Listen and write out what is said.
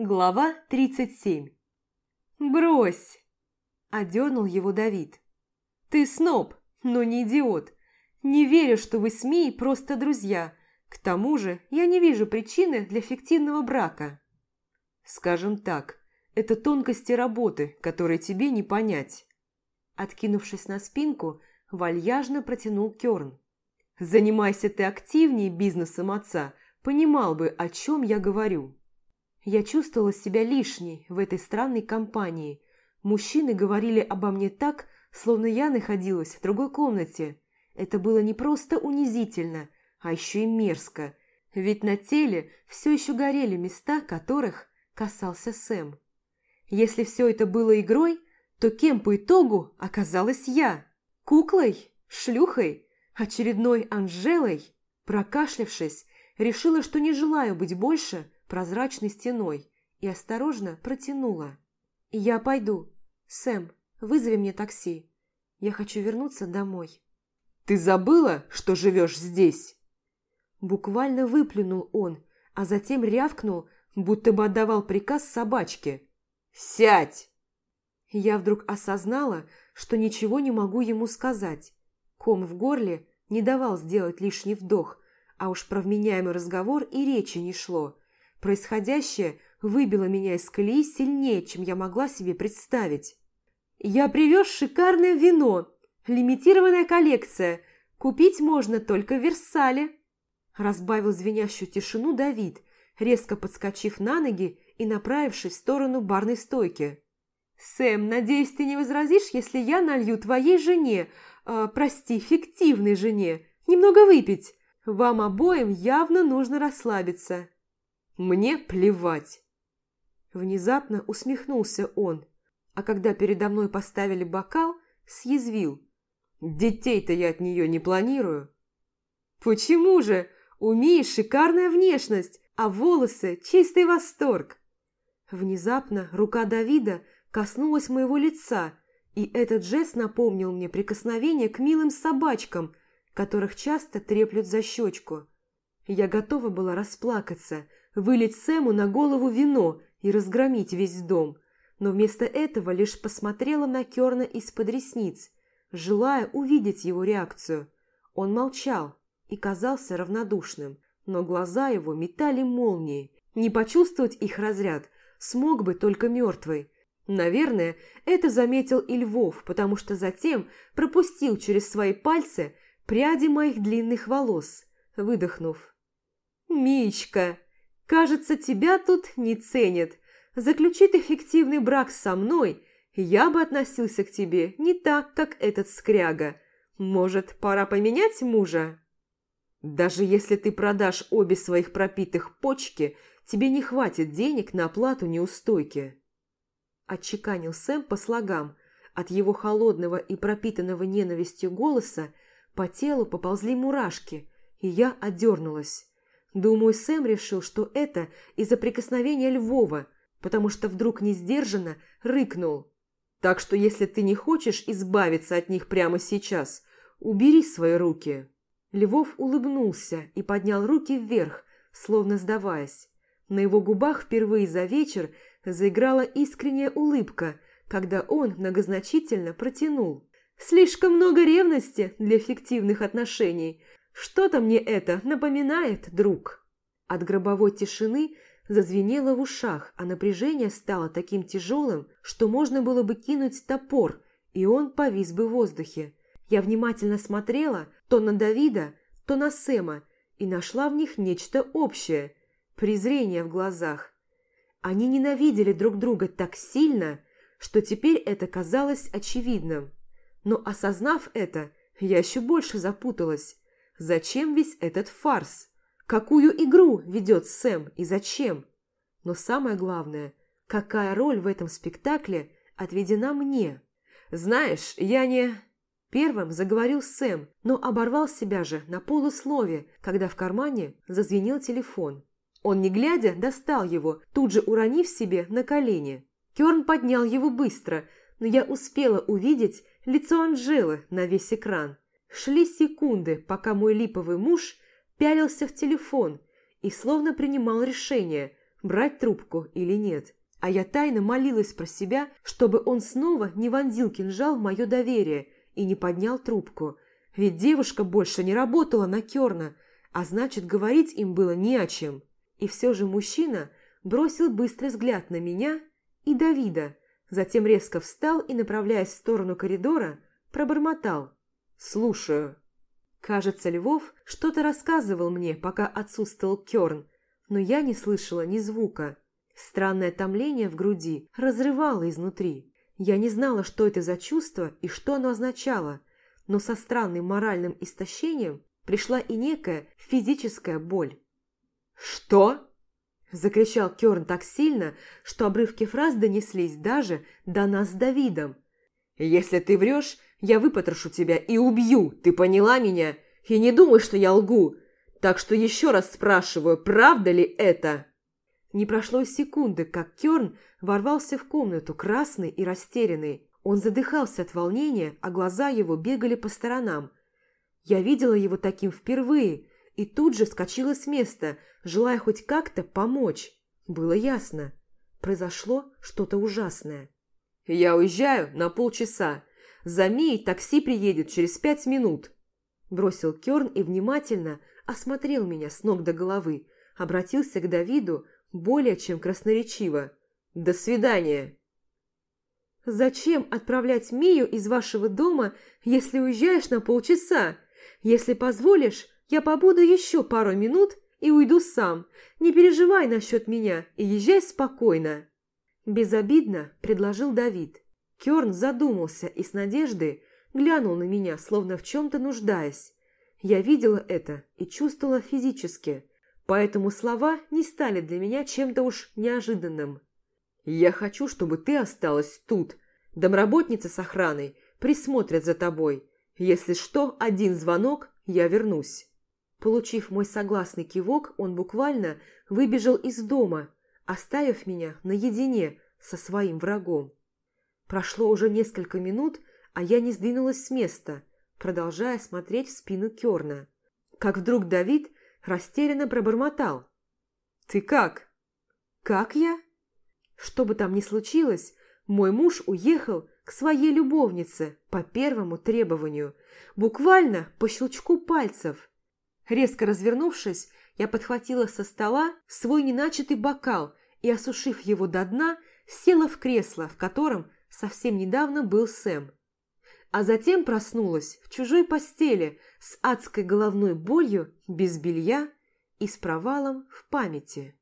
Глава 37 «Брось!» – одернул его Давид. «Ты сноб, но не идиот. Не верю, что вы с Мией просто друзья. К тому же я не вижу причины для фиктивного брака». «Скажем так, это тонкости работы, которые тебе не понять». Откинувшись на спинку, вальяжно протянул Кёрн. «Занимайся ты активнее бизнесом отца, понимал бы, о чем я говорю». Я чувствовала себя лишней в этой странной компании. Мужчины говорили обо мне так, словно я находилась в другой комнате. Это было не просто унизительно, а еще и мерзко. Ведь на теле все еще горели места, которых касался Сэм. Если все это было игрой, то кем по итогу оказалась я? Куклой? Шлюхой? Очередной Анжелой? Прокашлявшись, решила, что не желаю быть больше прозрачной стеной и осторожно протянула. «Я пойду. Сэм, вызови мне такси. Я хочу вернуться домой». «Ты забыла, что живешь здесь?» Буквально выплюнул он, а затем рявкнул, будто бы отдавал приказ собачке. «Сядь!» Я вдруг осознала, что ничего не могу ему сказать. Ком в горле не давал сделать лишний вдох, а уж про вменяемый разговор и речи не шло. Происходящее выбило меня из колеи сильнее, чем я могла себе представить. «Я привез шикарное вино, лимитированная коллекция. Купить можно только в Версале», – разбавил звенящую тишину Давид, резко подскочив на ноги и направившись в сторону барной стойки. «Сэм, надеюсь, ты не возразишь, если я налью твоей жене, э, прости, фиктивной жене, немного выпить? Вам обоим явно нужно расслабиться». Мне плевать. Внезапно усмехнулся он, а когда передо мной поставили бокал, съязвил. Детей-то я от нее не планирую. Почему же? У Мии шикарная внешность, а волосы – чистый восторг. Внезапно рука Давида коснулась моего лица, и этот жест напомнил мне прикосновение к милым собачкам, которых часто треплют за щечку. Я готова была расплакаться – вылить Сэму на голову вино и разгромить весь дом, но вместо этого лишь посмотрела на Керна из-под ресниц, желая увидеть его реакцию. Он молчал и казался равнодушным, но глаза его метали молнии. Не почувствовать их разряд смог бы только мертвый. Наверное, это заметил и Львов, потому что затем пропустил через свои пальцы пряди моих длинных волос, выдохнув. «Мичка!» Кажется, тебя тут не ценят. Заключить эффективный брак со мной, я бы относился к тебе не так, как этот скряга. Может, пора поменять мужа? Даже если ты продашь обе своих пропитых почки, тебе не хватит денег на оплату неустойки. Отчеканил Сэм по слогам. От его холодного и пропитанного ненавистью голоса по телу поползли мурашки, и я отдернулась. Думаю, Сэм решил, что это из-за прикосновения Львова, потому что вдруг несдержанно рыкнул. Так что если ты не хочешь избавиться от них прямо сейчас, убери свои руки. Львов улыбнулся и поднял руки вверх, словно сдаваясь. На его губах впервые за вечер заиграла искренняя улыбка, когда он многозначительно протянул. «Слишком много ревности для фиктивных отношений. Что-то мне это напоминает, друг. От гробовой тишины зазвенело в ушах, а напряжение стало таким тяжелым, что можно было бы кинуть топор, и он повис бы в воздухе. Я внимательно смотрела то на Давида, то на Сэма, и нашла в них нечто общее – презрение в глазах. Они ненавидели друг друга так сильно, что теперь это казалось очевидным. Но осознав это, я еще больше запуталась. Зачем весь этот фарс? Какую игру ведет Сэм и зачем? Но самое главное, какая роль в этом спектакле отведена мне? Знаешь, я не... Первым заговорил Сэм, но оборвал себя же на полуслове, когда в кармане зазвенел телефон. Он, не глядя, достал его, тут же уронив себе на колени. Керн поднял его быстро, но я успела увидеть лицо Анжелы на весь экран. Шли секунды, пока мой липовый муж пялился в телефон и словно принимал решение, брать трубку или нет. А я тайно молилась про себя, чтобы он снова не вонзил кинжал в мое доверие и не поднял трубку. Ведь девушка больше не работала на Керна, а значит, говорить им было не о чем. И все же мужчина бросил быстрый взгляд на меня и Давида, затем резко встал и, направляясь в сторону коридора, пробормотал. «Слушаю». Кажется, Львов что-то рассказывал мне, пока отсутствовал Керн, но я не слышала ни звука. Странное томление в груди разрывало изнутри. Я не знала, что это за чувство и что оно означало, но со странным моральным истощением пришла и некая физическая боль. «Что?» – закричал Керн так сильно, что обрывки фраз донеслись даже до нас с Давидом. «Если ты врешь, я выпотрошу тебя и убью, ты поняла меня? И не думай, что я лгу. Так что еще раз спрашиваю, правда ли это?» Не прошло секунды, как Керн ворвался в комнату, красный и растерянный. Он задыхался от волнения, а глаза его бегали по сторонам. Я видела его таким впервые и тут же вскочила с места, желая хоть как-то помочь. Было ясно. Произошло что-то ужасное. «Я уезжаю на полчаса. За Мией такси приедет через пять минут», – бросил Керн и внимательно осмотрел меня с ног до головы, обратился к Давиду более чем красноречиво. «До свидания!» «Зачем отправлять Мию из вашего дома, если уезжаешь на полчаса? Если позволишь, я побуду еще пару минут и уйду сам. Не переживай насчет меня и езжай спокойно». Безобидно предложил Давид. Керн задумался и с надеждой глянул на меня, словно в чем-то нуждаясь. Я видела это и чувствовала физически, поэтому слова не стали для меня чем-то уж неожиданным. «Я хочу, чтобы ты осталась тут. Домработница с охраной присмотрят за тобой. Если что, один звонок, я вернусь». Получив мой согласный кивок, он буквально выбежал из дома, оставив меня наедине со своим врагом. Прошло уже несколько минут, а я не сдвинулась с места, продолжая смотреть в спину Керна. Как вдруг Давид растерянно пробормотал. «Ты как?» «Как я?» Что бы там ни случилось, мой муж уехал к своей любовнице по первому требованию, буквально по щелчку пальцев. Резко развернувшись, я подхватила со стола свой неначатый бокал и, осушив его до дна, села в кресло, в котором совсем недавно был Сэм. А затем проснулась в чужой постели с адской головной болью, без белья и с провалом в памяти.